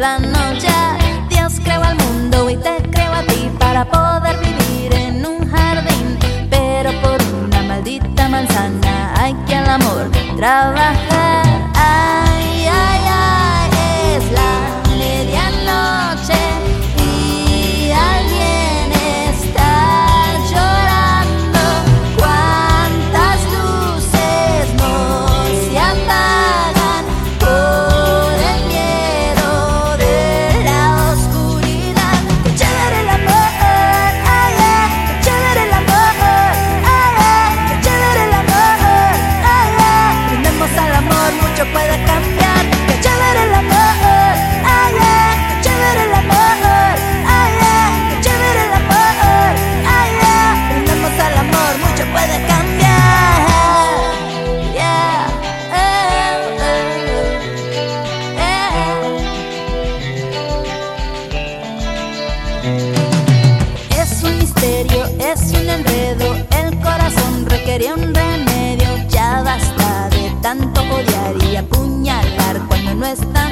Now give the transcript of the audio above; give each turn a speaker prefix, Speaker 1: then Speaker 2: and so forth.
Speaker 1: temprano ya. Dios creó al mundo y te creó a ti para poder vivir en un jardín. Pero por una maldita manzana hay que al amor trabajar. sería un remedio. Ya basta de tanto odiar y apuñalar cuando no están.